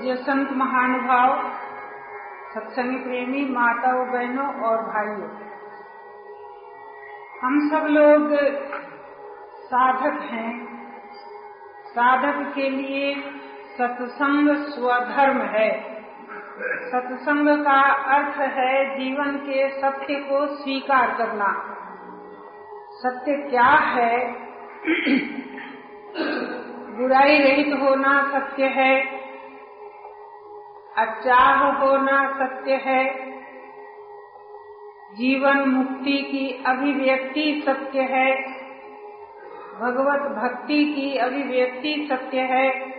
पूज्य संत महानुभाव, सत्संग प्रेमी, माताओं, बहनों और भाइयों। हम सब लोग साधक हैं। साधक के लिए सत्संग स्वधर्म है। सत्संग का अर्थ है जीवन के सत्य को स्वीकार करना। सत्य क्या है? बुराई रहित होना सत्य है। अचाह होना सत्य है। जीवन मुक्ति की अभिव्यक्ति सत्य है। भगवत भक्ति की अभिव्यक्ति सत्य है।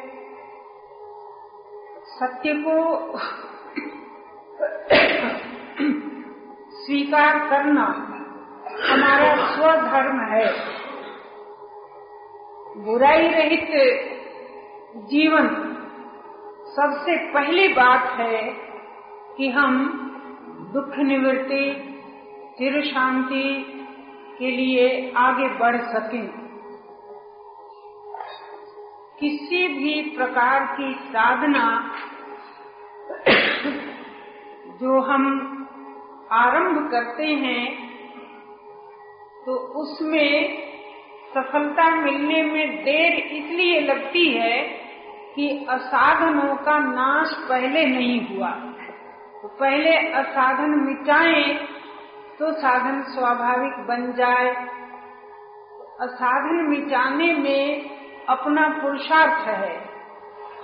सत्य को स्वीकार करना हमारा स्वधर्म है। बुराई रहित जीवन सबसे पहली बात है कि हम दुख निवृत्ति चिर शांति के लिए आगे बढ़ सकें। किसी भी प्रकार की साधना जो हम आरंभ करते हैं तो उसमें सफलता मिलने में देर इसलिए लगती है कि असाधनों का नाश पहले नहीं हुआ। तो पहले असाधन मिटाएँ तो साधन स्वाभाविक बन जाए। असाधन मिटाने में अपना पुरुषार्थ है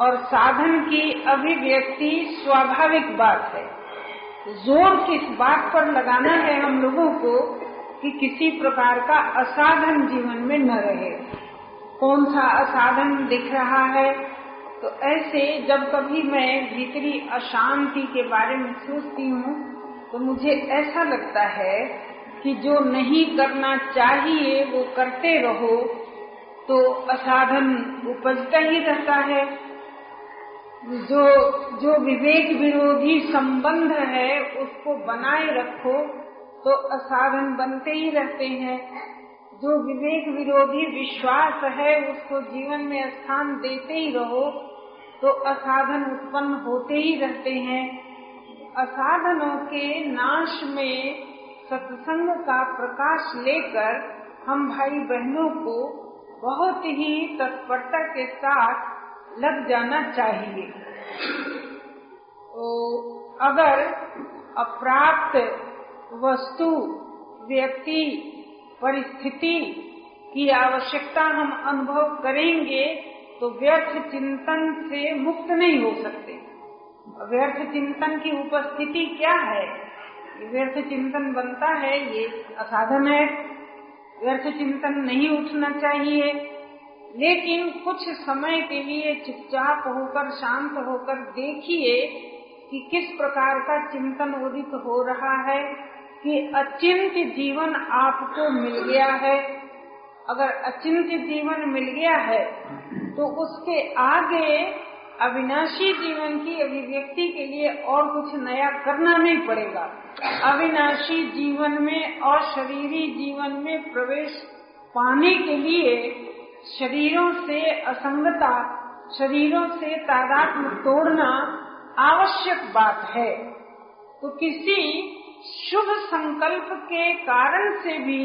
और साधन की अभिव्यक्ति स्वाभाविक बात है। ज़ोर किस बात पर लगाना है हम लोगों को कि किसी प्रकार का असाधन जीवन में न रहे। कौन सा असाधन दिख रहा है? तो ऐसे जब कभी मैं भीतरी अशांति के बारे में सोचती हूँ तो मुझे ऐसा लगता है कि जो नहीं करना चाहिए, वो करते रहो तो असाधन उपजता ही रहता है। जो जो विवेक विरोधी संबंध है, उसको बनाए रखो तो असाधन बनते ही रहते हैं। जो विवेक विरोधी विश्वास है, उसको जीवन में स्थान देते ही रहो तो असाधन उत्पन्न होते ही रहते हैं। असाधनों के नाश में सत्संग का प्रकाश लेकर हम भाई बहनों को बहुत ही तत्परता के साथ लग जाना चाहिए। तो अगर अप्राप्त वस्तु, व्यक्ति, परिस्थिति की आवश्यकता हम अनुभव करेंगे तो व्यर्थ चिंतन से मुक्त नहीं हो सकते। व्यर्थ चिंतन की उपस्थिति क्या है? व्यर्थ चिंतन बनता है, ये असाधन है। व्यर्थ चिंतन नहीं उठना चाहिए। लेकिन कुछ समय के लिए चुपचाप होकर, शांत होकर देखिए कि किस प्रकार का चिंतन उदित हो रहा है, कि अचिंत जीवन आपको मिल गया है। अगर अचिंत जीवन मिल गया है तो उसके आगे अविनाशी जीवन की अभिव्यक्ति के लिए और कुछ नया करना नहीं पड़ेगा। अविनाशी जीवन में और शरीरी जीवन में प्रवेश पाने के लिए शरीरों से असंगता, शरीरों से तादात्म तोड़ना आवश्यक बात है। तो किसी शुभ संकल्प के कारण से भी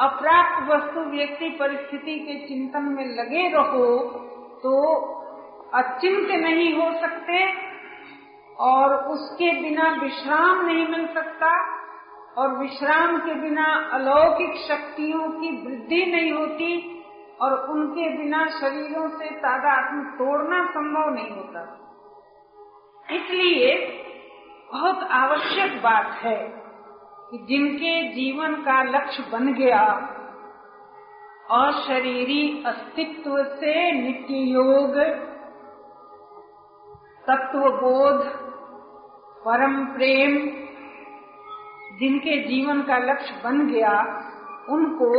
अप्राप्त वस्तु व्यक्ति परिस्थिति के चिंतन में लगे रहो तो अचिंत नहीं हो सकते और उसके बिना विश्राम नहीं मिल सकता और विश्राम के बिना अलौकिक शक्तियों की वृद्धि नहीं होती और उनके बिना शरीरों से तादात्म तोड़ना संभव नहीं होता। इसलिए बहुत आवश्यक बात है कि जिनके जीवन का लक्ष्य बन गया, अशरीरी अस्तित्व से नित्य योग तत्व बोध परम प्रेम, जिनके जीवन का लक्ष्य बन गया, उनको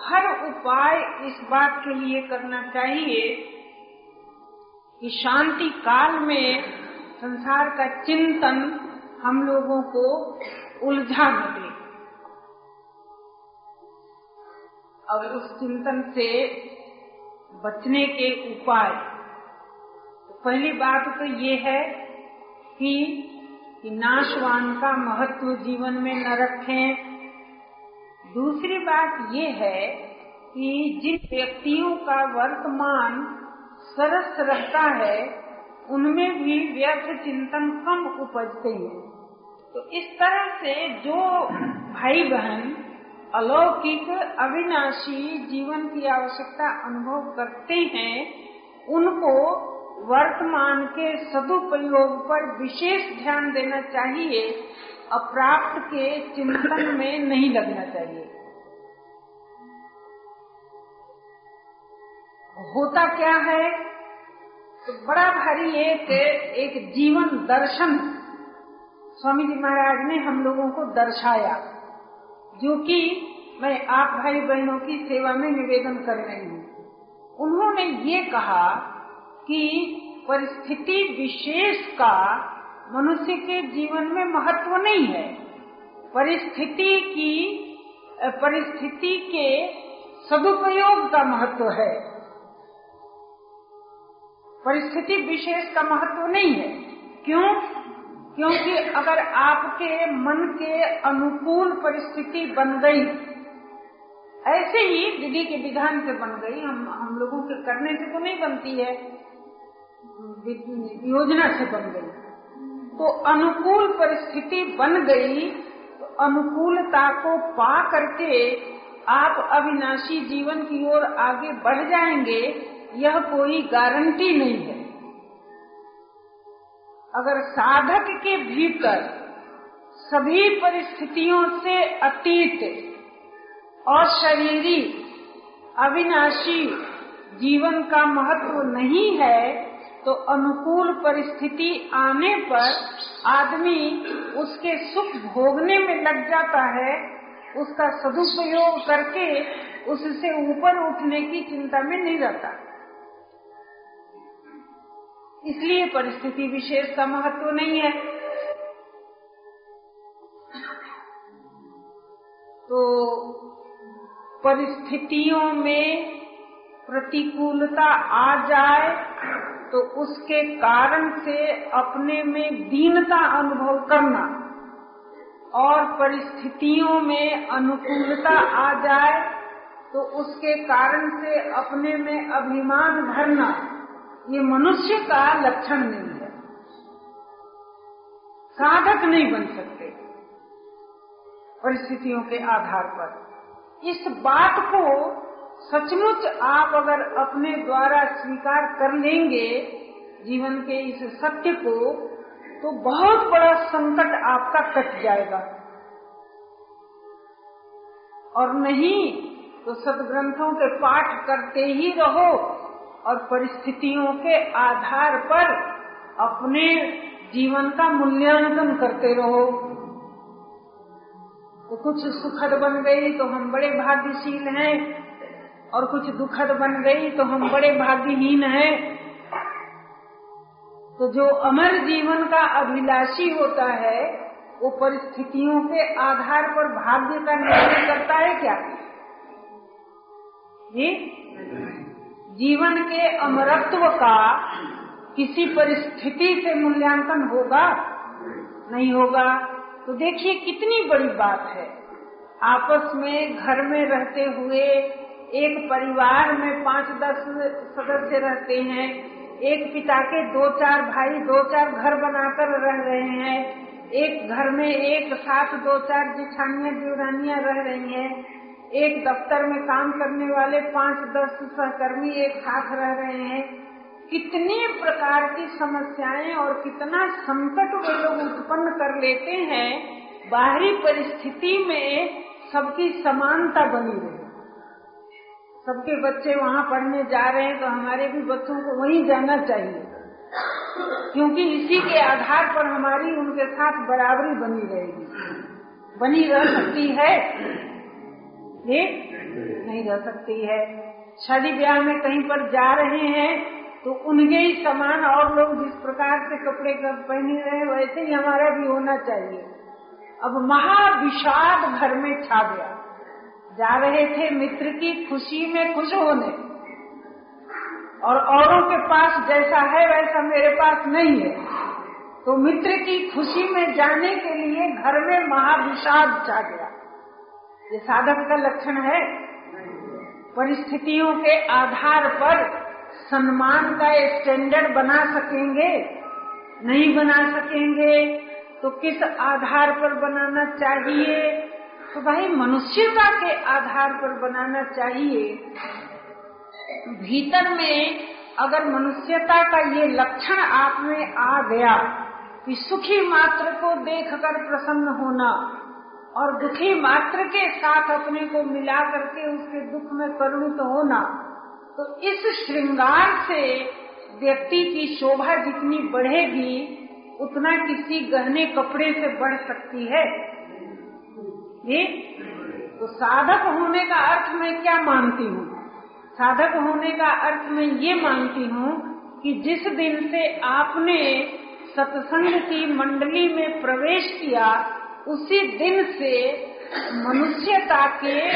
हर उपाय इस बात के लिए करना चाहिए कि शांति काल में संसार का चिंतन हम लोगों को उलझा न दे। और उस चिंतन से बचने के उपाय। पहली बात तो ये है कि, कि नाशवान का महत्व जीवन में न रखें। दूसरी बात ये है कि जिन व्यक्तियों का वर्तमान सरस रहता है उनमें भी व्यर्थ चिंतन कम उपजते हैं। तो इस तरह से जो भाई बहन अलौकिक, अविनाशी जीवन की आवश्यकता अनुभव करते हैं, उनको वर्तमान के सदुपयोग पर विशेष ध्यान देना चाहिए, अप्राप्त के चिंतन में नहीं लगना चाहिए। होता क्या है? तो बड़ा भारी एक एक जीवन दर्शन स्वामी जी महाराज ने हम लोगों को दर्शाया, जो कि मैं आप भाई बहनों की सेवा में निवेदन कर रही हूँ। उन्होंने ये कहा कि परिस्थिति विशेष का मनुष्य के जीवन में महत्व नहीं है। परिस्थिति की परिस्थिति के सदुपयोग का महत्व है। परिस्थिति विशेष का महत्व नहीं है। क्यों? क्योंकि अगर आपके मन के अनुकूल परिस्थिति बन गई, ऐसे ही विधि के विधान से बन गई, हम हम लोगों के करने से तो नहीं बनती है, योजना से बन गई। तो अनुकूल परिस्थिति बन गई तो अनुकूलता को पा करके आप अविनाशी जीवन की ओर आगे बढ़ जाएँगे, यह कोई गारंटी नहीं है। अगर साधक के भीतर सभी परिस्थितियों से अतीत, अशरीरी, अविनाशी जीवन का महत्व नहीं है तो अनुकूल परिस्थिति आने पर आदमी उसके सुख भोगने में लग जाता है, उसका सदुपयोग करके उससे ऊपर उठने की चिंता में नहीं रहता। इसलिए परिस्थिति विशेष का महत्व नहीं है। तो परिस्थितियों में प्रतिकूलता आ जाए तो उसके कारण से अपने में दीनता अनुभव करना और परिस्थितियों में अनुकूलता आ जाए तो उसके कारण से अपने में अभिमान भरना। ये मनुष्य का लक्षण नहीं है। साधक नहीं बन सकते। परिस्थितियों के आधार पर। इस बात को सचमुच आप अगर अपने द्वारा स्वीकार कर लेंगे, जीवन के इस सत्य को तो बहुत बड़ा संकट आपका कट जाएगा। और नहीं तो सदग्रंथों के पाठ करते ही रहो। और परिस्थितियों के आधार पर अपने जीवन का मूल्यांकन करते रहो। तो कुछ सुखद बन गई तो हम बड़े भाग्यशील हैं, और कुछ दुखद बन गई तो हम बड़े भाग्यहीन हैं। तो जो अमर जीवन का अभिलाषी होता है, वो परिस्थितियों के आधार पर भाग्य का निर्णय करता है क्या? जी? जीवन के अमरत्व का किसी परिस्थिति से मूल्यांकन होगा? नहीं होगा। तो देखिए कितनी बड़ी बात है। आपस में, घर में रहते हुए एक परिवार में पाँच दस सदस्य रहते हैं, एक पिता के दो चार भाई, दो चार घर बनाकर रह रहे हैं, एक घर में एक साथ दो चार जिठानिया देवरानियाँ रह रही हैं। एक दफ्तर में काम करने वाले पाँच दस सहकर्मी एक साथ रह रहे हैं। कितने प्रकार की समस्याएँ और कितना संकट वे लोग उत्पन्न कर लेते हैं, बाहरी परिस्थिति में सबकी समानता बनी रहे। सबके बच्चे वहाँ पढ़ने जा रहे हैं तो हमारे भी बच्चों को वहीं जाना चाहिए। क्योंकि इसी के आधार पर हमारी उनके साथ बराबरी बनी रहेगी। बनी रह सकती है। ये नहीं रह सकती है। शादी ब्याह में कहीं पर जा रहे हैं तो उनके ही समान और लोग जिस प्रकार से कपड़े पहने रहे, वैसे ही हमारा भी होना चाहिए। अब महाविषाद घर में छा गया। जा रहे थे मित्र की खुशी में खुश होने। और औरों के पास जैसा है, वैसा मेरे पास नहीं है। तो मित्र की खुशी में जाने के लिए घर में महाविषाद छा गया। ये साधक का लक्षण है। परिस्थितियों के आधार पर सम्मान का स्टैंडर्ड बना सकेंगे, नहीं बना सकेंगे तो किस आधार पर बनाना चाहिए? तो भाई मनुष्यता के आधार पर बनाना चाहिए। भीतर में अगर मनुष्यता का ये लक्षण आप में आ गया, कि सुखी मात्र को देखकर प्रसन्न होना और दुखी मात्र के साथ अपने को मिला करके उसके दुख में करुणित होना तो इस श्रृंगार से व्यक्ति की शोभा जितनी बढ़ेगी, उतना किसी गहने कपड़े से बढ़ सकती है। ये तो साधक होने का अर्थ मैं क्या मानती हूँ? साधक होने का अर्थ मैं ये मानती हूँ कि जिस दिन से आपने सत्संग की मंडली में प्रवेश किया उसी दिन से मनुष्यता के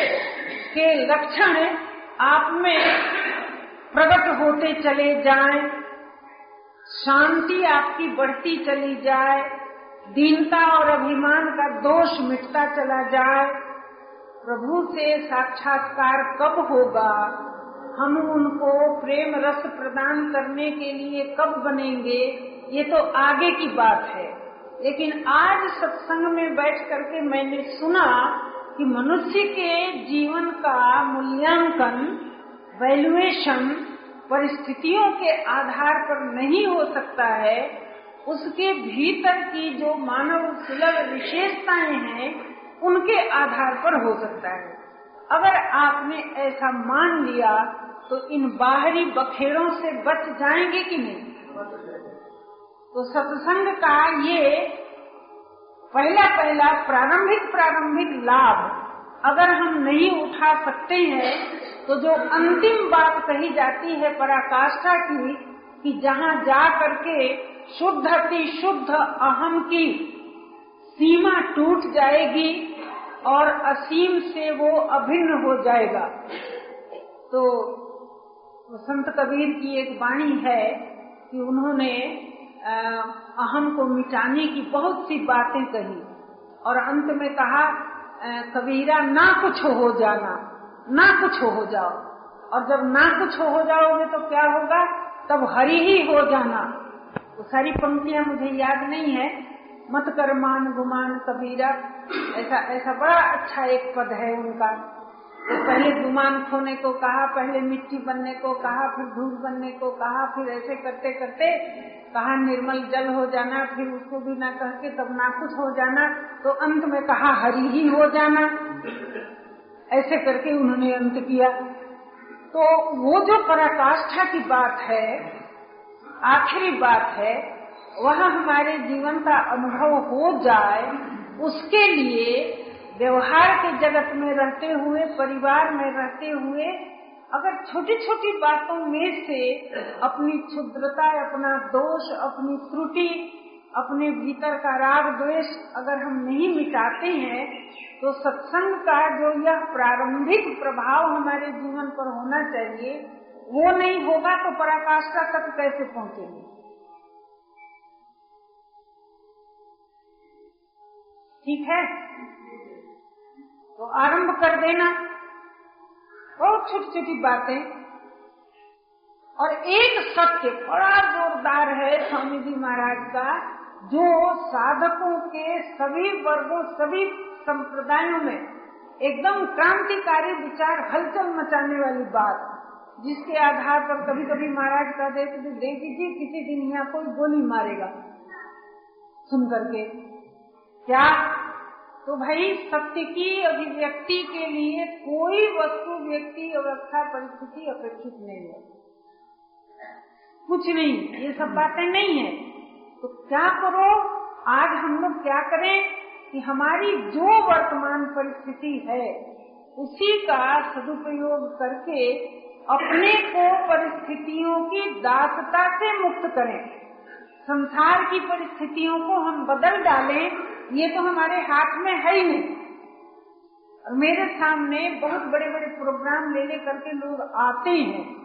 के लक्षण आप में प्रकट होते चले जाएँ, शांति आपकी बढ़ती चली जाए। दीनता और अभिमान का दोष मिटता चला जाए। प्रभु से साक्षात्कार कब होगा? हम उनको प्रेम रस प्रदान करने के लिए कब बनेंगे? ये तो आगे की बात है। लेकिन आज सत्संग में बैठ करके मैंने सुना कि मनुष्य के जीवन का मूल्यांकन वैल्यूएशन परिस्थितियों के आधार पर नहीं हो सकता है। उसके भीतर की जो मानव सुलभ विशेषताएँ हैं, उनके आधार पर हो सकता है। अगर आपने ऐसा मान लिया तो इन बाहरी बखेड़ों से बच जाएँगे कि नहीं? तो सत्संग का ये पहला पहला प्रारंभिक प्रारंभिक लाभ अगर हम नहीं उठा सकते हैं तो जो अंतिम बात कही जाती है पराकाष्ठा की, कि जहाँ जा करके शुद्ध अति शुद्ध अहम की सीमा टूट जाएगी और असीम से वो अभिन्न हो जाएगा। तो संत कबीर की एक वाणी है कि उन्होंने अहम को मिटाने की बहुत सी बातें कही। और अंत में कहा कबीरा, ना कुछ हो जाना, ना कुछ हो जाओ। और जब ना कुछ हो जाओगे तो क्या होगा? तब हरी ही हो जाना। तो सारी पंक्तियाँ मुझे याद नहीं है। मत कर मान गुमान कबीरा। ऐसा ऐसा बड़ा अच्छा एक पद है उनका। पहले गुमान खोने को कहा, पहले मिट्टी बनने को कहा, फिर धूप बनने को कहा, फिर ऐसे करते करते कहा निर्मल जल हो जाना, फिर उसको भी ना कह के तब ना कुछ हो जाना तो अंत में कहा हरी ही हो जाना। ऐसे करके उन्होंने अंत किया। तो वो जो पराकाष्ठा की बात है, आखिरी बात है, वह हमारे जीवन का अनुभव हो जाए, उसके लिए व्यवहार के जगत में रहते हुए, परिवार में रहते हुए, अगर छोटी छोटी बातों में से अपनी क्षुद्रता, अपना दोष, अपनी त्रुटि, अपने भीतर का राग द्वेष अगर हम नहीं मिटाते हैं तो सत्संग का जो यह प्रारंभिक प्रभाव हमारे जीवन पर होना चाहिए, वो नहीं होगा तो पराकाष्ठा तक कैसे पहुँचेंगे? ठीक है? तो आरंभ कर देना। बहुत छोटी छोटी बातें। और एक सत्य बड़ा जोरदार है स्वामी जी महाराज का, जो साधकों के सभी वर्गों, सभी संप्रदायों में एकदम क्रांतिकारी विचार हलचल मचाने वाली बात, जिसके आधार पर कभी कभी महाराज देते थे देवी जी किसी दिन यहाँ कोई गोली मारेगा। सुन करके, क्या तो भाई सत्य की अभिव्यक्ति के लिए कोई वस्तु, व्यक्ति, अवस्था, परिस्थिति अपेक्षित नहीं है। कुछ नहीं, ये सब बातें नहीं है। तो क्या करो आज हम लोग क्या करें कि हमारी जो वर्तमान परिस्थिति है, उसी का सदुपयोग करके अपने को परिस्थितियों की दासता से मुक्त करें। संसार की परिस्थितियों को हम बदल डालें ये तो हमारे हाथ में है ही नहीं। और मेरे सामने बहुत बड़े बड़े प्रोग्राम ले ले करके लोग आते हैं।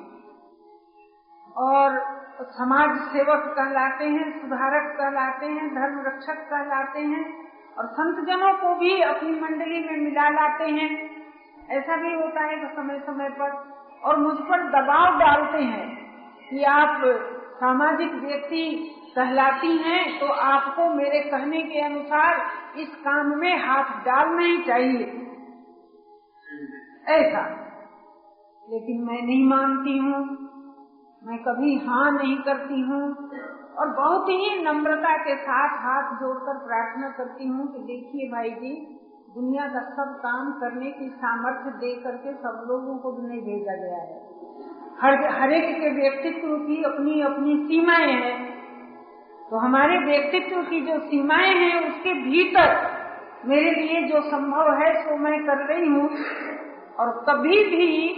और समाज सेवक कहलाते हैं, सुधारक कहलाते हैं, धर्म रक्षक कहलाते हैं, और संत जनों को भी अपनी मंडली में मिला लाते हैं। ऐसा भी होता है समय समय पर, और मुझ पर दबाव डालते हैं कि आप सामाजिक व्यक्ति कहलाती हैं तो आपको मेरे कहने के अनुसार इस काम में हाथ डालना ही चाहिए। ऐसा। लेकिन मैं नहीं मानती हूँ। मैं कभी हाँ नहीं करती हूँ। और बहुत ही नम्रता के साथ हाथ जोड़कर प्रार्थना करती हूँ कि देखिए भाई जी, दुनिया का सब काम करने की सामर्थ्य दे करके सब लोगों को भी नहीं भेजा गया है। हर हर एक के व्यक्तित्व की अपनी अपनी सीमाएँ हैं। तो हमारे व्यक्तित्व की जो सीमाएँ हैं, उसके भीतर मेरे लिए जो संभव है वो मैं कर रही हूँ। और कभी भी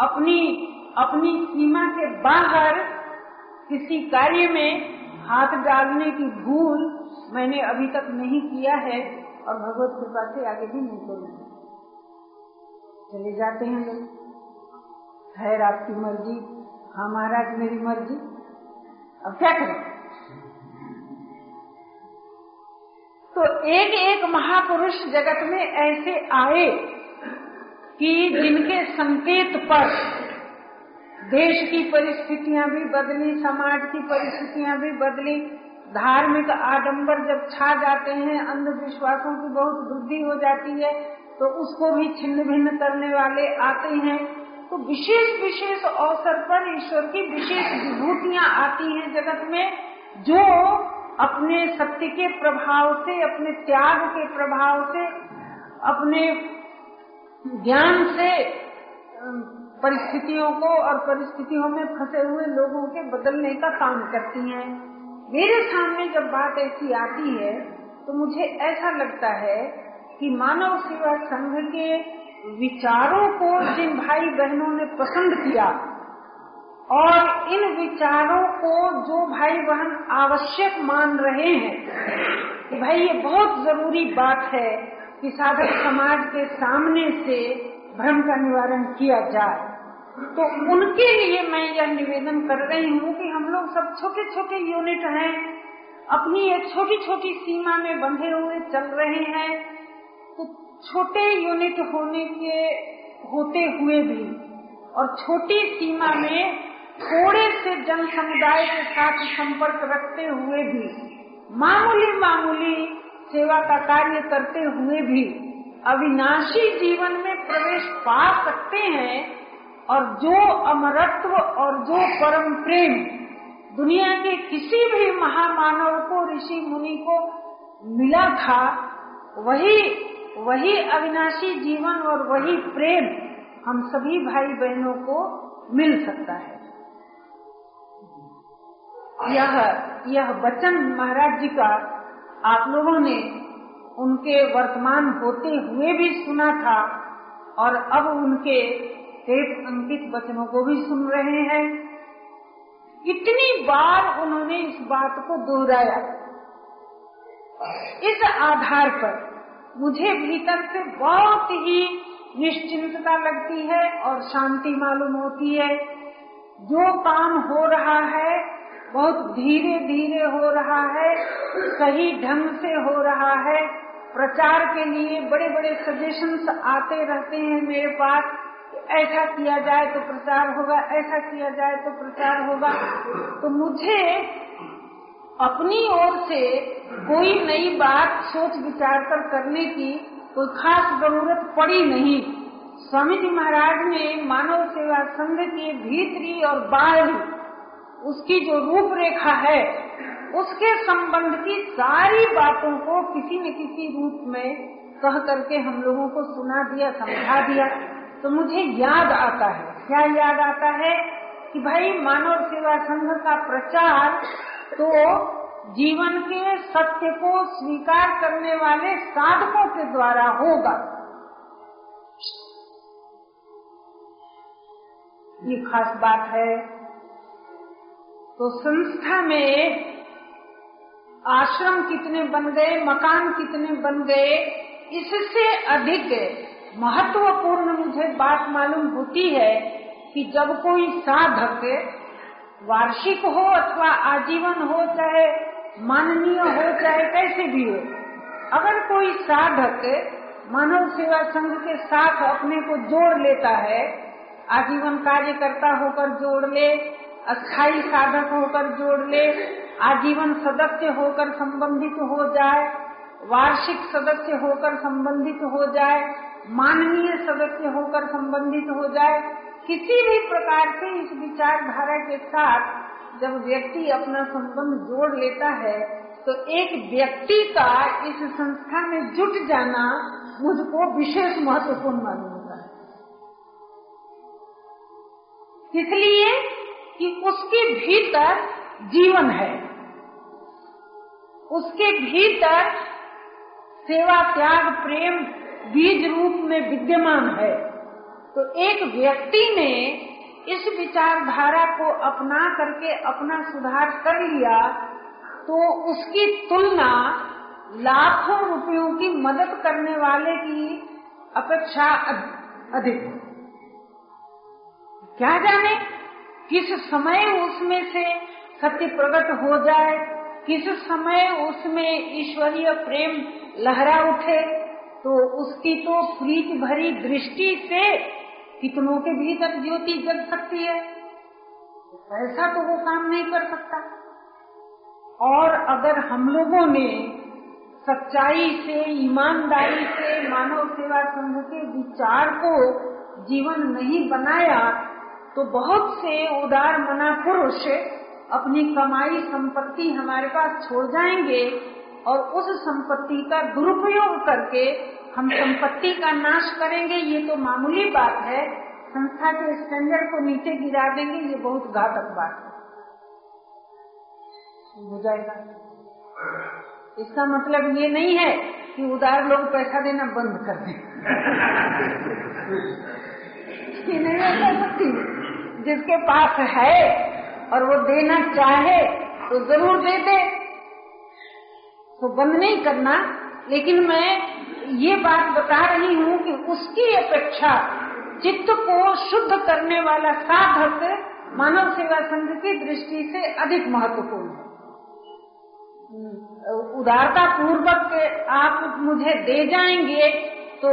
अपनी अपनी सीमा के बाहर किसी कार्य में हाथ डालने की भूल मैंने अभी तक नहीं किया है और भगवत कृपा से आगे भी नहीं करूँगी चले जाते हैं लोग। खैर, आपकी मर्ज़ी। हाँ महाराज, मेरी मर्ज़ी। अब क्या करें? तो एक एक महापुरुष जगत में ऐसे आए कि जिनके संकेत पर देश की परिस्थितियाँ भी बदली, समाज की परिस्थितियाँ भी बदली, धार्मिक आडंबर जब छा जाते हैं, अंधविश्वासों की बहुत वृद्धि हो जाती है तो उसको भी छिन्न भिन्न करने वाले आते हैं। तो विशेष विशेष अवसर पर ईश्वर की विशेष विभूतियाँ आती हैं जगत में, जो अपने सत्य के प्रभाव से, अपने त्याग के प्रभाव से, अपने ज्ञान से परिस्थितियों को और परिस्थितियों में फंसे हुए लोगों के बदलने का काम करती हैं। मेरे सामने जब बात ऐसी आती है तो मुझे ऐसा लगता है कि मानव सेवा संघ के विचारों को जिन भाई बहनों ने पसंद किया और इन विचारों को जो भाई बहन आवश्यक मान रहे हैं, कि भाई ये बहुत ज़रूरी बात है कि साधक समाज के सामने से भ्रम का निवारण किया जाए। तो उनके लिए मैं यह निवेदन कर रही हूँ कि हम लोग सब छोटे छोटे यूनिट हैं, अपनी एक छोटी छोटी सीमा में बंधे हुए चल रहे हैं तो छोटे यूनिट होने के, होते हुए भी और छोटी सीमा में थोड़े से जन समुदाय के साथ संपर्क रखते हुए भी, मामूली मामूली सेवा का कार्य करते हुए भी अविनाशी जीवन में प्रवेश पा सकते हैं और जो अमरत्व और जो परम प्रेम दुनिया के किसी भी महामानव को, ऋषि मुनि को मिला था, वही वही अविनाशी जीवन और वही प्रेम हम सभी भाई बहनों को मिल सकता है। यह यह वचन महाराज जी का आप लोगों ने उनके वर्तमान होते हुए भी सुना था और अब उनके टेप अंकित वचनों को भी सुन रहे हैं। इतनी बार उन्होंने इस बात को दोहराया। इस आधार पर मुझे भीतर से बहुत ही निश्चिंतता लगती है और शांति मालूम होती है। जो काम हो रहा है बहुत धीरे धीरे हो रहा है, सही ढंग से हो रहा है। प्रचार के लिए बड़े बड़े सजेशंस आते रहते हैं मेरे पास ऐसा किया जाए तो प्रचार होगा, ऐसा किया जाए तो प्रचार होगा। तो मुझे अपनी ओर से कोई नई बात सोच विचार कर करने की कोई खास ज़रूरत पड़ी नहीं। स्वामी जी महाराज ने मानव सेवा संघ के भीतरी और बाहरी उसकी जो रूपरेखा है, उसके संबंध की सारी बातों को किसी न किसी रूप में कह करके हम लोगों को सुना दिया, समझा दिया। तो मुझे याद आता है। क्या याद आता है कि भाई मानव सेवा संघ का प्रचार तो जीवन के सत्य को स्वीकार करने वाले साधकों के द्वारा होगा। ये खास बात है। तो संस्था में आश्रम कितने बन गए, मकान कितने बन गए, इससे अधिक महत्वपूर्ण मुझे बात मालूम होती है कि जब कोई साधक वार्षिक हो अथवा आजीवन हो, चाहे माननीय हो, चाहे कैसे भी हो, अगर कोई साधक मानव सेवा संघ के साथ अपने को जोड़ लेता है, आजीवन कार्यकर्ता होकर जोड़ ले अस्थाई साधक होकर जोड़ ले, आजीवन सदस्य होकर संबंधित हो जाए, वार्षिक सदस्य होकर संबंधित हो जाए, माननीय सदस्य होकर संबंधित हो जाए, किसी भी प्रकार से इस विचारधारा के साथ जब व्यक्ति अपना संबंध जोड़ लेता है तो एक व्यक्ति का इस संस्था में जुट जाना मुझको विशेष महत्वपूर्ण मालूम होता है। इसलिए कि उसके भीतर जीवन है। उसके भीतर सेवा, त्याग, प्रेम, बीज रूप में विद्यमान है। तो एक व्यक्ति ने इस विचारधारा को अपना करके अपना सुधार कर लिया तो उसकी तुलना लाखों रुपयों की मदद करने वाले की अपेक्षा अधिक क्या जाने? किस समय उसमें से सत्य प्रकट हो जाए, किस समय उसमें ईश्वरीय प्रेम लहरा उठे तो उसकी तो प्रीत भरी दृष्टि से कितनों के भीतर ज्योति जग सकती है। ऐसा तो वो काम नहीं कर सकता। और अगर हम लोगों ने सच्चाई से, ईमानदारी से, मानव सेवा संघ के विचार को जीवन नहीं बनाया तो बहुत से उदार मना पुरुष अपनी कमाई संपत्ति हमारे पास छोड़ जाएँगे और उस संपत्ति का दुरुपयोग करके हम संपत्ति का नाश करेंगे, ये तो मामूली बात है। संस्था के स्टैंडर्ड को नीचे गिरा देंगे, ये बहुत घातक बात है। हो जाएगा। इसका मतलब ये नहीं है कि उदार लोग पैसा देना बंद कर दें। नहीं ऐसा सकती। जिसके पास है और वो देना चाहे तो ज़रूर दे दे। तो बंद नहीं करना। लेकिन मैं ये बात बता रही हूँ कि उसकी अपेक्षा चित्त को शुद्ध करने वाला साधक मानव सेवा संघ की दृष्टि से अधिक महत्वपूर्ण है। उदारता पूर्वक आप मुझे दे जाएँगे तो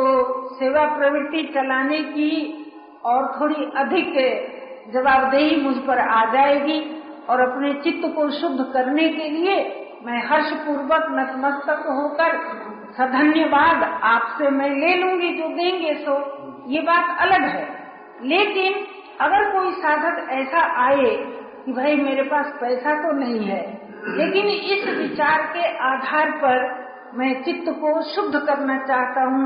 सेवा प्रवृत्ति चलाने की और थोड़ी अधिक जवाबदेही मुझ पर आ जाएगी और अपने चित्त को शुद्ध करने के लिए मैं हर्ष पूर्वक नतमस्तक होकर सधन्यवाद आपसे मैं ले लूँगी जो देंगे सो ये बात अलग है। लेकिन अगर कोई साधक ऐसा आए कि भाई मेरे पास पैसा तो नहीं है, लेकिन इस विचार के आधार पर मैं चित्त को शुद्ध करना चाहता हूँ,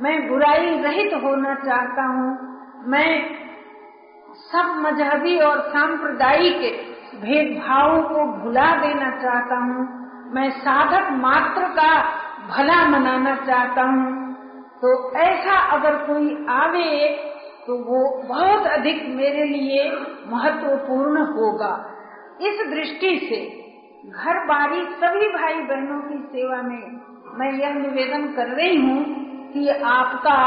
मैं बुराई रहित होना चाहता हूँ, मैं सब मजहबी और सांप्रदायिक भेदभाव को भुला देना चाहता हूँ। मैं साधक मात्र का भला मनाना चाहता हूँ। तो ऐसा अगर कोई आवे तो वो बहुत अधिक मेरे लिए महत्वपूर्ण होगा। इस दृष्टि से घर बारी सभी भाई बहनों की सेवा में मैं यह निवेदन कर रही हूँ कि आपका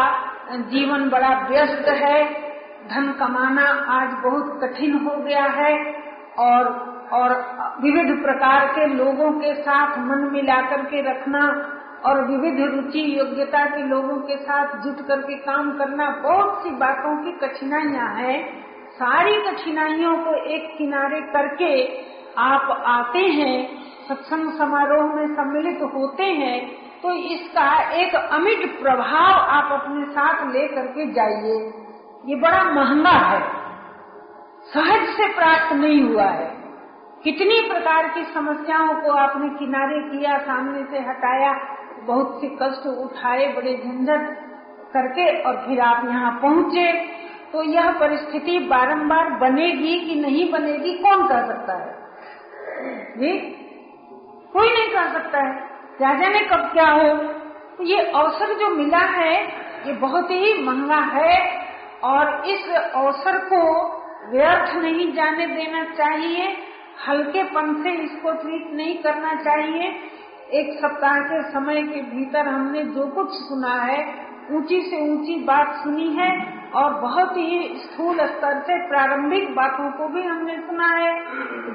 जीवन बड़ा व्यस्त है धन कमाना आज बहुत कठिन हो गया है और और विविध प्रकार के लोगों के साथ मन मिलाकर के रखना और विविध रुचि योग्यता के लोगों के साथ जुट करके काम करना बहुत सी बातों की कठिनाइयाँ हैं। सारी कठिनाइयों को एक किनारे करके आप आते हैं, सत्संग समारोह में सम्मिलित होते हैं तो इसका एक अमिट प्रभाव आप अपने साथ ले करके जाइए। ये बड़ा महँगा है। सहज से प्राप्त नहीं हुआ है। कितनी प्रकार की समस्याओं को आपने किनारे किया, सामने से हटाया, बहुत से कष्ट उठाए, बड़े झंझट करके और फिर आप यहाँ पहुँचे तो यह परिस्थिति बारंबार बनेगी कि नहीं बनेगी, कौन कह सकता है? जी? कोई नहीं कह सकता है। क्या जाने कब क्या हो? तो ये अवसर जो मिला है, ये बहुत ही महँगा है। और इस अवसर को व्यर्थ नहीं जाने देना चाहिए, हल्केपन से इसको ट्रीट नहीं करना चाहिए। एक सप्ताह के समय के भीतर हमने जो कुछ सुना है, ऊँची से ऊँची बात सुनी है और बहुत ही स्थूल स्तर से प्रारंभिक बातों को भी हमने सुना है।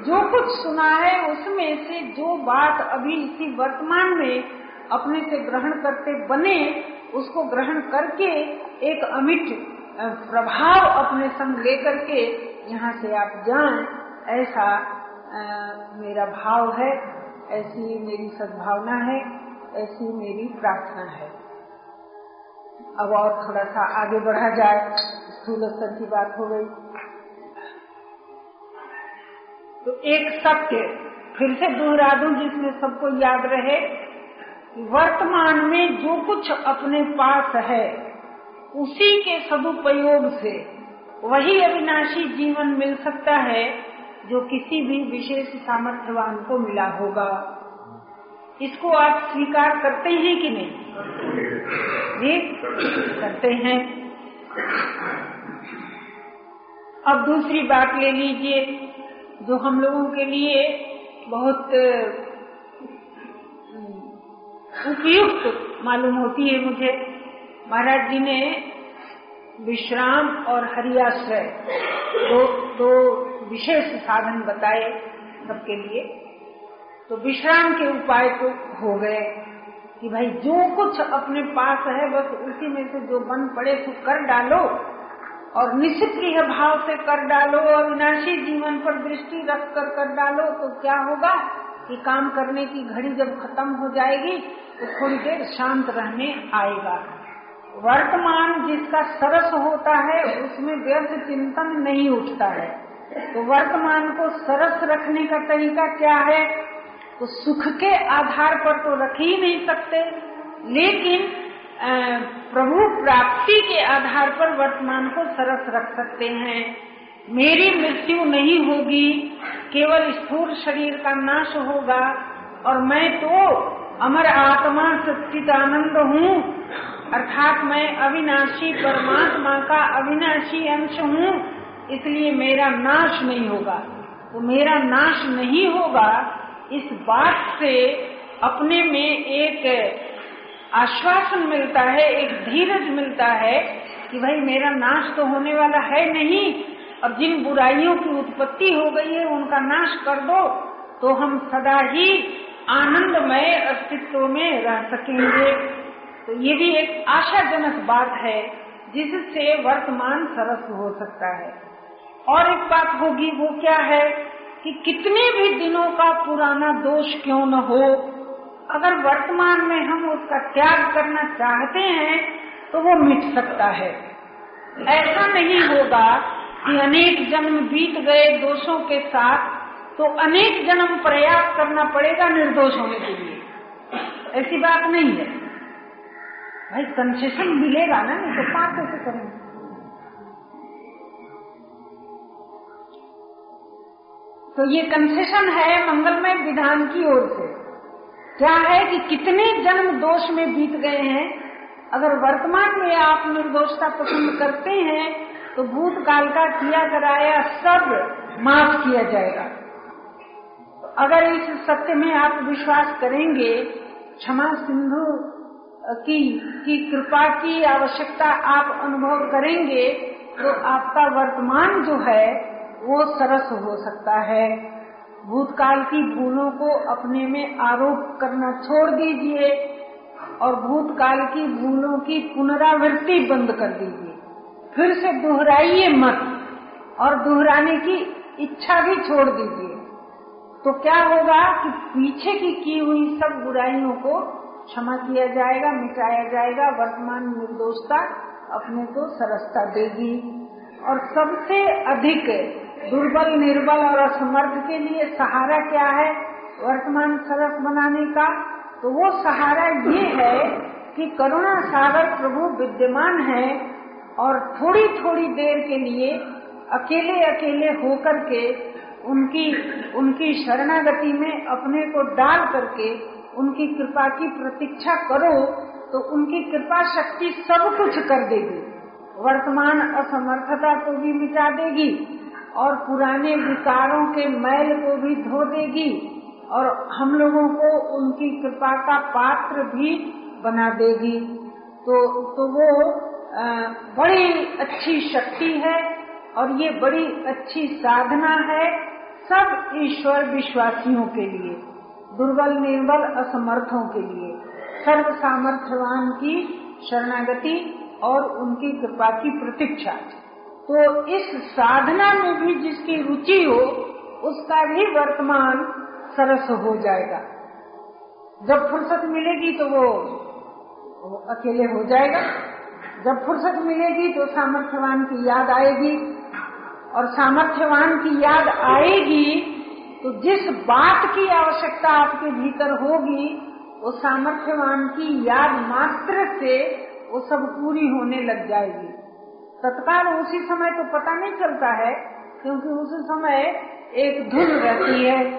जो कुछ सुना है, उसमें से जो बात अभी इसी वर्तमान में अपने से ग्रहण करते बने, उसको ग्रहण करके एक अमिट प्रभाव अपने संग लेकर के यहाँ से आप जाएँ ऐसा आ, मेरा भाव है ऐसी मेरी सद्भावना है ऐसी मेरी प्रार्थना है। अब और थोड़ा सा आगे बढ़ा जाए स्थूल स्तर की बात हो गई। तो एक सत्य फिर से दोहरा दूँ जिसमें सबको याद रहे वर्तमान में जो कुछ अपने पास है उसी के सदुपयोग से वही अविनाशी जीवन मिल सकता है, जो किसी भी विशेष सामर्थ्यवान को मिला होगा। इसको आप स्वीकार करते हैं कि नहीं? जी, करते हैं। अब दूसरी बात ले लीजिए, जो हम लोगों के लिए बहुत उपयुक्त मालूम होती है मुझे। महाराज जी ने विश्राम और हरियाश्रय दो दो विशेष साधन बताए सबके लिए। तो विश्राम के उपाय तो हो गए कि भाई जो कुछ अपने पास है, बस उसी में से जो बन पड़े तो कर डालो और निष्क्रिय भाव से कर डालो और विनाशी जीवन पर दृष्टि रख कर कर डालो। तो क्या होगा कि काम करने की घड़ी जब खत्म हो जाएगी तो थोड़ी देर शांत रहने आएगा। वर्तमान जिसका सरस होता है, उसमें व्यर्थ चिंतन नहीं उठता है। तो वर्तमान को सरस रखने का तरीका क्या है? तो सुख के आधार पर तो रख ही नहीं सकते। लेकिन प्रभु प्राप्ति के आधार पर वर्तमान को सरस रख सकते हैं। मेरी मृत्यु नहीं होगी, केवल स्थूल शरीर का नाश होगा, और मैं तो अमर आत्मा सच्चित आनंद हूँ। अर्थात मैं अविनाशी परमात्मा का अविनाशी अंश हूँ, इसलिए मेरा नाश नहीं होगा। तो मेरा नाश नहीं होगा, इस बात से अपने में एक आश्वासन मिलता है, एक धीरज मिलता है कि भाई मेरा नाश तो होने वाला है नहीं, और जिन बुराइयों की उत्पत्ति हो गई है, उनका नाश कर दो तो हम सदा ही आनंदमय अस्तित्व में रह सकेंगे। तो ये भी एक आशाजनक बात है, जिससे वर्तमान सरस हो सकता है। और एक बात होगी, वो क्या है कि कितने भी दिनों का पुराना दोष क्यों न हो, अगर वर्तमान में हम उसका त्याग करना चाहते हैं तो वो मिट सकता है। ऐसा नहीं होगा कि अनेक जन्म बीत गए दोषों के साथ तो अनेक जन्म प्रयास करना पड़ेगा निर्दोष होने के लिए। ऐसी बात नहीं है। भाई कंसेशन मिलेगा ना, नहीं तो पाप कैसे करेंगे तो ये कंसेशन है मंगलमय विधान की ओर से। क्या है कि कितने जन्म दोष में बीत गए हैं? अगर वर्तमान में आप निर्दोषता पसंद करते हैं तो भूतकाल का किया कराया सब माफ़ किया जाएगा। अगर इस सत्य में आप विश्वास करेंगे, क्षमा सिंधु की की कृपा की आवश्यकता आप अनुभव करेंगे तो आपका वर्तमान जो है, वो सरस हो सकता है। भूतकाल की भूलों को अपने में आरोप करना छोड़ दीजिए और भूतकाल की भूलों की पुनरावृत्ति बंद कर दीजिए। फिर से दोहराइए मत और दोहराने की इच्छा भी छोड़ दीजिए। तो क्या होगा कि पीछे की की हुई सब बुराइयों को क्षमा किया जाएगा, मिटाया जाएगा, वर्तमान निर्दोषता अपने को सरसता देगी। और सबसे अधिक दुर्बल, निर्बल और असमर्थ के लिए सहारा क्या है? वर्तमान सरस बनाने का। तो वो सहारा ये है कि करुणा सागर प्रभु विद्यमान है और थोड़ी थोड़ी देर के लिए अकेले अकेले होकर के उनकी उनकी शरणागति में अपने को डाल करके उनकी कृपा की प्रतीक्षा करो तो उनकी कृपा शक्ति सब कुछ कर देगी। वर्तमान असमर्थता को भी मिटा देगी और पुराने विकारों के मैल को भी धो देगी और हम लोगों को उनकी कृपा का पात्र भी बना देगी। तो तो वो आ, बड़ी अच्छी शक्ति है और ये बड़ी अच्छी साधना है सब ईश्वर विश्वासियों के लिए। दुर्बल निर्बल असमर्थों के लिए। सर्व सामर्थ्यवान की शरणागति और उनकी कृपा की प्रतीक्षा। तो इस साधना में भी जिसकी रुचि हो उसका भी वर्तमान सरस हो जाएगा। जब फुर्सत मिलेगी तो वो, वो अकेले हो जाएगा। जब फुर्सत मिलेगी तो सामर्थ्यवान की याद आएगी और सामर्थ्यवान की याद आएगी तो जिस बात की आवश्यकता आपके भीतर होगी, वो सामर्थ्यवान की याद मात्र से वो सब पूरी होने लग जाएगी। तत्काल उसी समय तो पता नहीं चलता है, क्योंकि उस समय एक धुन रहती है।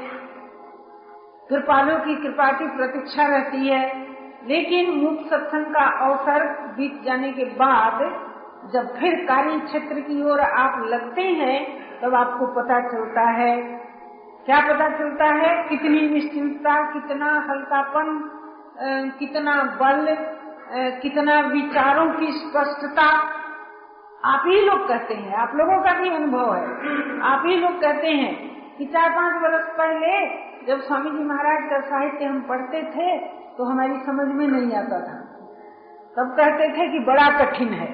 कृपालों की कृपा की प्रतीक्षा रहती है। लेकिन मुक्त सत्संग का अवसर बीत जाने के बाद, जब फिर कार्य क्षेत्र की ओर आप लगते हैं, तब आपको पता चलता है क्या पता चलता है? कितनी निश्चिंतता, कितना हल्कापन कितना बल कितना विचारों की स्पष्टता। आप ही लोग कहते हैं, आप लोगों का भी अनुभव है। आप ही लोग कहते हैं कि चार पाँच वर्ष पहले जब स्वामी जी महाराज का साहित्य हम पढ़ते थे तो हमारी समझ में नहीं आता था। तब कहते थे कि बड़ा कठिन है।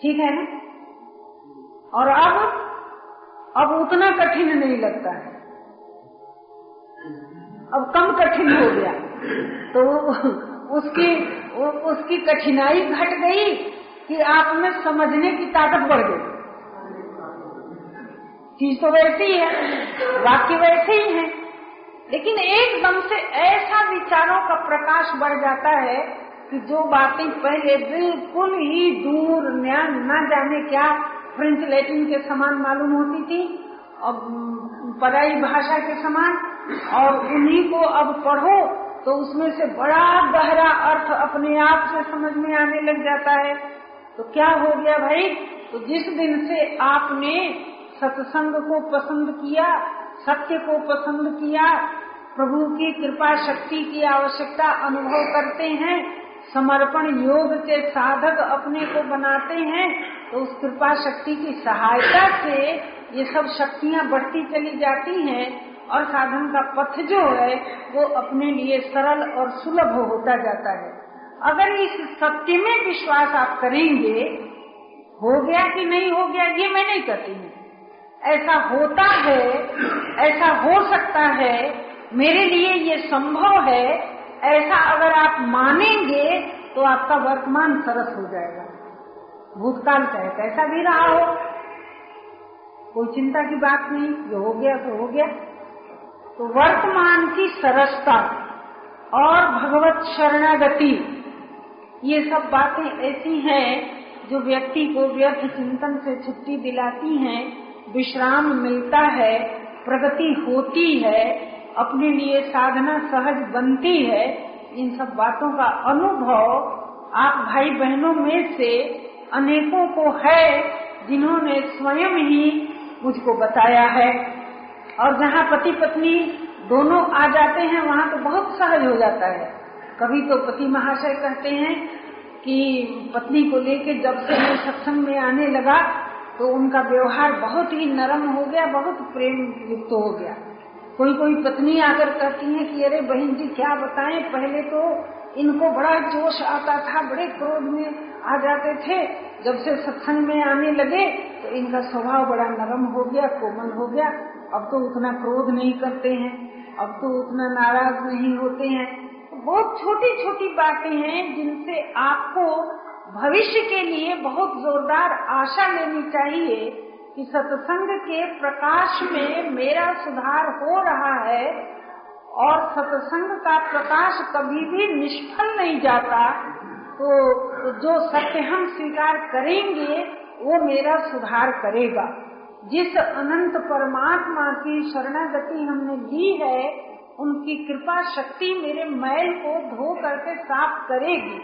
ठीक है ना? और अब अब उतना कठिन नहीं लगता है। अब कम कठिन हो गया। तो उसकी उसकी कठिनाई घट गई कि आप में समझने की ताकत बढ़ गई। चीज़ तो वैसी ही वाक्य वैसे ही है। लेकिन एकदम से ऐसा विचारों का प्रकाश बढ़ जाता है कि जो बातें पहले बिल्कुल ही दूर न जाने क्या फ्रेंच लैटिन के समान मालूम होती थी, अब पराई भाषा के समान, और उन्हीं को अब पढ़ो तो उसमें से बड़ा गहरा अर्थ अपने आप से समझ में आने लग जाता है। तो क्या हो गया भाई? तो जिस दिन से आपने सत्संग को पसंद किया, सत्य को पसंद किया, प्रभु की कृपा शक्ति की आवश्यकता अनुभव करते हैं समर्पण योग के साधक अपने को बनाते हैं तो उस कृपा शक्ति की सहायता से ये सब शक्तियाँ बढ़ती चली जाती हैं और साधन का पथ जो है, वो अपने लिए सरल और सुलभ होता जाता है। अगर इस सत्य में विश्वास आप करेंगे, हो गया कि नहीं हो गया, ये मैं नहीं कहती हूँ। ऐसा होता है, ऐसा हो सकता है, मेरे लिए ये संभव है ऐसा अगर आप मानेंगे तो आपका वर्तमान सरस हो जाएगा। भूतकाल चाहे कैसा भी रहा हो, कोई चिंता की बात नहीं, जो हो गया तो हो गया। तो वर्तमान की सरसता और भगवत शरणागति, ये सब बातें ऐसी हैं जो व्यक्ति को व्यर्थ चिंतन से छुट्टी दिलाती हैं, विश्राम मिलता है, प्रगति होती है अपने लिए साधना सहज बनती है, इन सब बातों का अनुभव आप भाई बहनों में से अनेकों को है, जिन्होंने स्वयं ही मुझको बताया है। और जहाँ पति पत्नी दोनों आ जाते हैं, वहाँ तो बहुत सहज हो जाता है। कभी तो पति महाशय कहते हैं कि पत्नी को लेके जब से मैं सत्संग में आने लगा तो उनका व्यवहार बहुत ही नरम हो गया, बहुत प्रेम युक्त हो गया। कोई कोई पत्नी आकर कहती है कि, अरे बहन जी, क्या बताएँ? पहले तो इनको बड़ा जोश आता था, बड़े क्रोध में आ जाते थे। जब से सत्संग में आने लगे तो इनका स्वभाव बड़ा नरम हो गया, कोमल हो गया। अब तो उतना क्रोध नहीं करते हैं, अब तो उतना नाराज़ नहीं होते हैं। बहुत छोटी छोटी बातें हैं जिनसे आपको भविष्य के लिए बहुत जोरदार आशा लेनी चाहिए कि सत्संग के प्रकाश में मेरा सुधार हो रहा है और सत्संग का प्रकाश कभी भी निष्फल नहीं जाता तो जो सत्य हम स्वीकार करेंगे, वो मेरा सुधार करेगा। जिस अनंत परमात्मा की शरणागति हमने ली है, उनकी कृपा शक्ति मेरे मैल को धो करके साफ़ करेगी।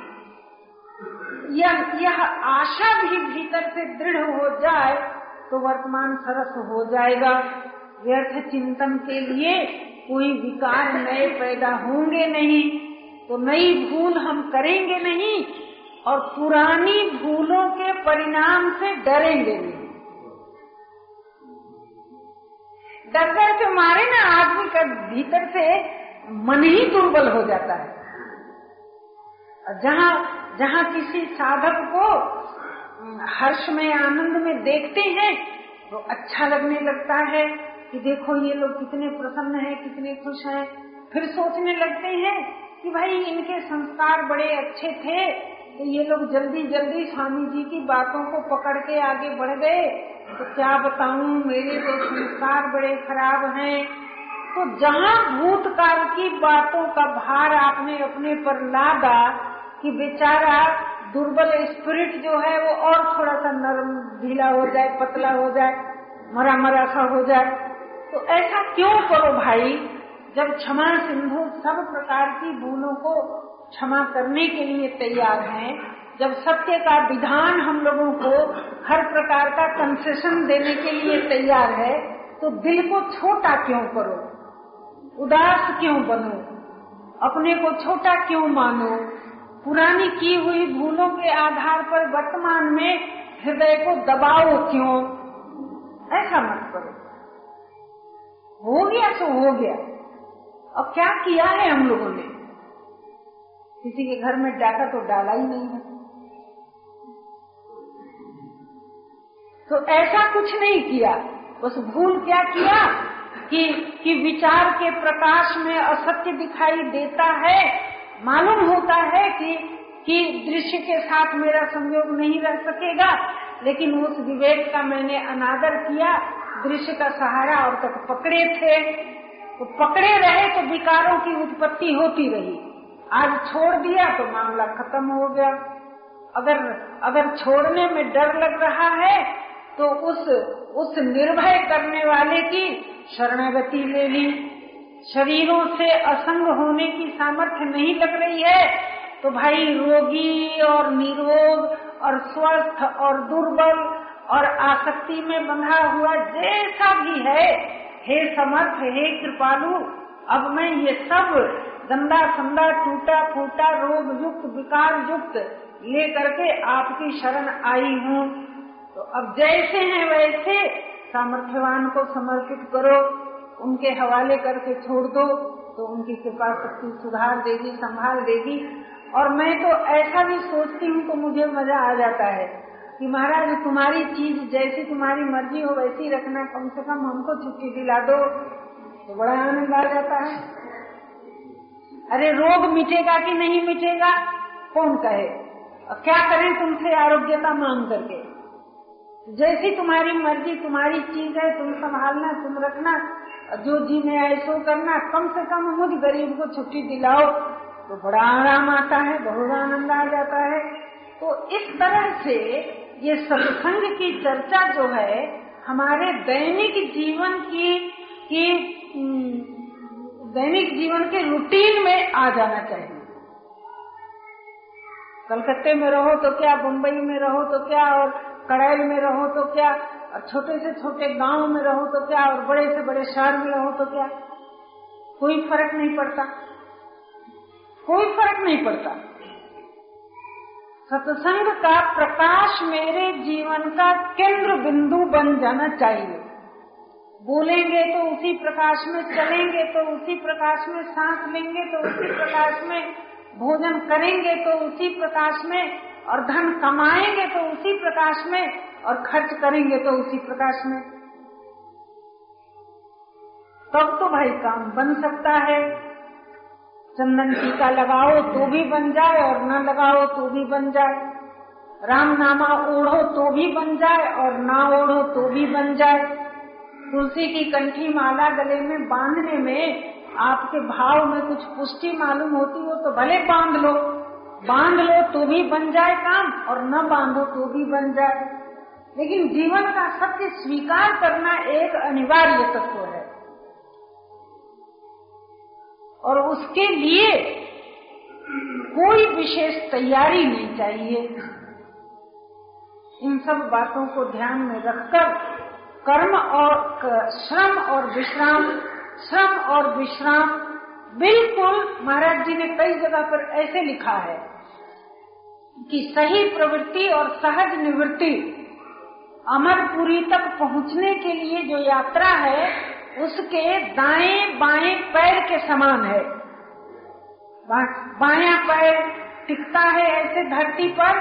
यह यह आशा भी भीतर से दृढ़ हो जाए तो वर्तमान सरस हो जाएगा। व्यर्थ चिंतन के लिए कोई विकार नए पैदा होंगे नहीं। तो नई भूल हम करेंगे नहीं और पुरानी भूलों के परिणाम से डरेंगे नहीं। डर डर के मारे ना आदमी का भीतर से मन ही दुर्बल हो जाता है। जहाँ जहाँ किसी साधक को हर्ष में आनंद में देखते हैं तो अच्छा लगने लगता है कि देखो ये लोग कितने प्रसन्न हैं, कितने खुश हैं। फिर सोचने लगते हैं कि भाई इनके संस्कार बड़े अच्छे थे तो ये लोग जल्दी जल्दी स्वामी जी की बातों को पकड़ के आगे बढ़ गए। तो क्या बताऊँ, मेरे तो संस्कार बड़े खराब हैं। तो जहाँ भूतकाल की बातों का भार आपने अपने पर लादा कि बेचारा दुर्बल स्पिरिट जो है, वो और थोड़ा सा नरम, ढीला हो जाए, पतला हो जाए मरा मरा सा हो जाए। तो ऐसा क्यों करो भाई? जब क्षमा सिंधु सब प्रकार की भूलों को क्षमा करने के लिए तैयार हैं, जब सत्य का विधान हम लोगों को हर प्रकार का कंसेशन देने के लिए तैयार है तो दिल को छोटा क्यों करो? उदास क्यों बनो? अपने को छोटा क्यों मानो? पुरानी की हुई भूलों के आधार पर वर्तमान में हृदय को दबाओ क्यों? ऐसा मत करो। हो गया तो हो गया। अब क्या किया है हम लोगों ने? किसी के घर में डाका तो डाला ही नहीं है। तो ऐसा कुछ नहीं किया। बस भूल क्या किया कि कि विचार के प्रकाश में असत्य दिखाई देता है मालूम होता है कि कि दृश्य के साथ मेरा संयोग नहीं रह सकेगा, लेकिन उस विवेक का मैंने अनादर किया, दृश्य का सहारा और तक पकड़े थे। तो पकड़े रहे तो विकारों की उत्पत्ति होती रही। आज छोड़ दिया तो मामला खत्म हो गया। अगर अगर छोड़ने में डर लग रहा है तो उस उस निर्भय करने वाले की शरणागति ले ली। शरीरों से असंग होने की सामर्थ्य नहीं लग रही है तो भाई रोगी और निरोग और स्वस्थ और दुर्बल और आसक्ति में बंधा हुआ जैसा भी है, हे समर्थ, हे कृपालु, अब मैं ये सब गंदा संदा टूटा फूटा रोग युक्त, विकार युक्त ले करके आपकी शरण आई हूँ। तो अब जैसे हैं वैसे सामर्थ्यवान को समर्पित करो। उनके हवाले करके छोड़ दो तो उनकी कृपा शक्ति सुधार देगी, संभाल देगी। और मैं तो ऐसा भी सोचती हूँ तो मुझे मज़ा आ जाता है कि महाराज, तुम्हारी चीज़ जैसी तुम्हारी मर्ज़ी हो, वैसी रखना। कम से कम हमको छुट्टी दिला दो। तो बड़ा आनंद आ जाता है। अरे, रोग मिटेगा कि नहीं मिटेगा? कौन कहे? और क्या करें तुमसे आरोग्यता मांग करके? जैसी तुम्हारी मर्ज़ी, तुम्हारी चीज़ है, तुम संभालना, तुम रखना। जो जी में ऐसो करना, कम से कम मुझ गरीब को छुट्टी दिलाओ तो बड़ा आराम आता है, बहुत आनंद आ जाता है। तो इस तरह से ये सत्संग की चर्चा जो है, हमारे दैनिक जीवन की की दैनिक जीवन के रूटीन में आ जाना चाहिए। कलकत्ते में रहो तो क्या मुंबई में रहो तो क्या, और कड़ैल में रहो तो क्या और छोटे से छोटे गाँव में रहो तो क्या, और बड़े से बड़े शहर में रहो तो क्या? कोई फ़र्क नहीं पड़ता। कोई फ़र्क नहीं पड़ता। सत्संग का प्रकाश मेरे जीवन का केंद्र बिंदु बन जाना चाहिए। बोलेंगे तो उसी प्रकाश में चलेंगे तो उसी प्रकाश में सांस लेंगे तो उसी प्रकाश में भोजन करेंगे तो उसी प्रकाश में और धन कमाएँगे तो उसी प्रकाश में और खर्च करेंगे तो उसी प्रकाश में। तब तो भाई काम बन सकता है। चंदन टीका लगाओ तो भी बन जाए और न लगाओ तो भी बन जाए। राम नामा ओढ़ो तो भी बन जाए और ना ओढ़ो तो भी बन जाए। तुलसी की कंठी माला गले में बांधने में आपके भाव में कुछ पुष्टि मालूम होती हो तो भले बाँध लो। बाँध लो तो भी बन जाए काम और न बांधो तो भी बन जाए। लेकिन जीवन का सत्य स्वीकार करना एक अनिवार्य तत्व है। और उसके लिए कोई विशेष तैयारी नहीं चाहिए। इन सब बातों को ध्यान में रखकर कर्म और श्रम और विश्राम, श्रम और विश्राम, बिल्कुल महाराज जी ने कई जगह पर ऐसे लिखा है कि सही प्रवृत्ति और सहज निवृत्ति अमरपुरी तक पहुँचने के लिए जो यात्रा है, उसके दाएँ बाएँ पैर के समान है। बाया पैर टिकता है ऐसे धरती पर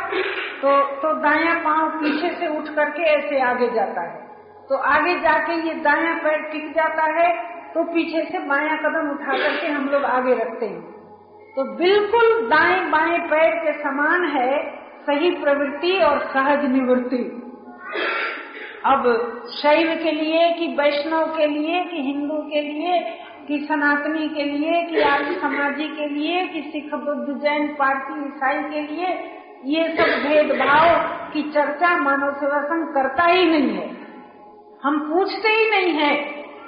तो तो दाया पाँव पीछे से उठ करके ऐसे आगे जाता है। तो आगे जाके ये दाया पैर टिक जाता है तो पीछे से बाया कदम उठा करके हम लोग आगे रखते हैं। तो बिल्कुल दाएँ बाएँ पैर के समान है, सही प्रवृत्ति और सहज निवृत्ति। अब शैव के लिए, कि वैष्णव के लिए, कि हिंदू के लिए, कि सनातनी के लिए, कि आर्य समाजी के लिए, कि सिख, बुद्ध, जैन पार्टी ईसाई के लिए, ये सब भेदभाव की चर्चा मानव सेवा संघ करता ही नहीं है। हम पूछते ही नहीं है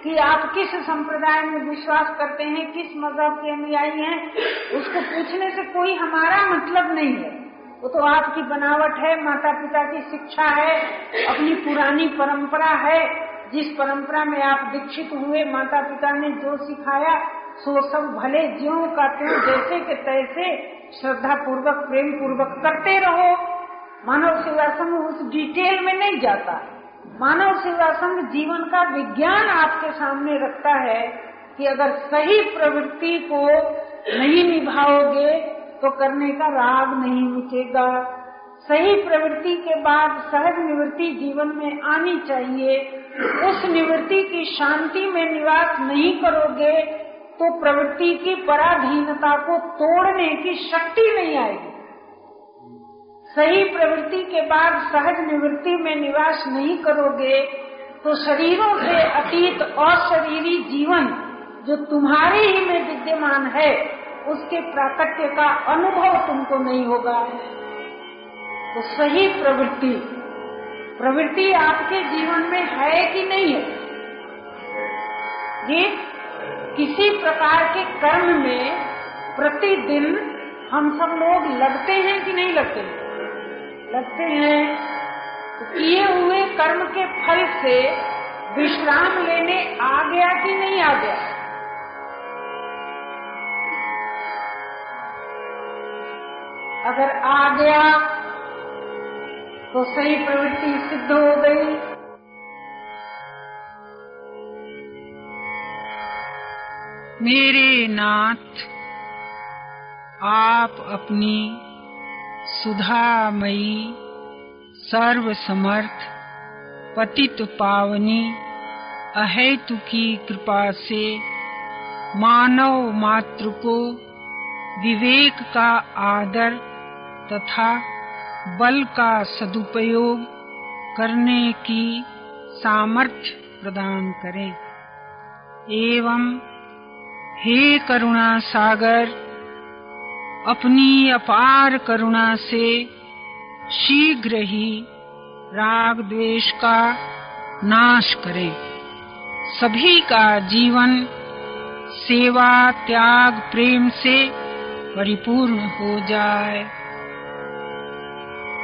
कि आप किस संप्रदाय में विश्वास करते हैं, किस मज़हब के अनुयायी हैं, उसको पूछने से कोई हमारा मतलब नहीं है। वो तो आपकी बनावट है माता पिता की शिक्षा है, अपनी पुरानी परंपरा है। जिस परंपरा में आप दीक्षित हुए माता पिता ने जो सिखाया, सो सब भले ज्यो का त्यों, जैसे के तैसे श्रद्धा पूर्वक प्रेम पूर्वक करते रहो। मानव सेवा संघ उस डिटेल में नहीं जाता। मानव सेवा संघ जीवन का विज्ञान आपके सामने रखता है कि अगर सही प्रवृत्ति को नहीं निभाओगे तो करने का राग नहीं मिटेगा सही प्रवृत्ति के बाद सहज निवृत्ति जीवन में आनी चाहिए। उस निवृत्ति की शांति में निवास नहीं करोगे तो प्रवृत्ति की पराधीनता को तोड़ने की शक्ति नहीं आएगी। सही प्रवृत्ति के बाद सहज निवृत्ति में निवास नहीं करोगे तो शरीरों से अतीत और अशरीरी जीवन, जो तुम्हारे ही में विद्यमान है उसके प्राकट्य का अनुभव तुमको नहीं होगा। तो सही प्रवृत्ति प्रवृत्ति आपके जीवन में है कि नहीं है? ये किसी प्रकार के कर्म में प्रतिदिन हम सब लोग लगते हैं कि नहीं लगते? हैं लगते हैं। तो किए हुए कर्म के फल से विश्राम लेने आ गया कि नहीं आ गया? अगर आ गया तो सही प्रवृत्ति सिद्ध हो गई। मेरे नाथ, आप अपनी सुधामयी, सर्वसमर्थ, पतित पावनी, अहेतु की कृपा से मानव मात्र को विवेक का आदर तथा बल का सदुपयोग करने की सामर्थ्य प्रदान करें। एवं हे करुणा सागर, अपनी अपार करुणा से शीघ्र ही राग द्वेष का नाश करे। सभी का जीवन सेवा, त्याग, प्रेम से परिपूर्ण हो जाए।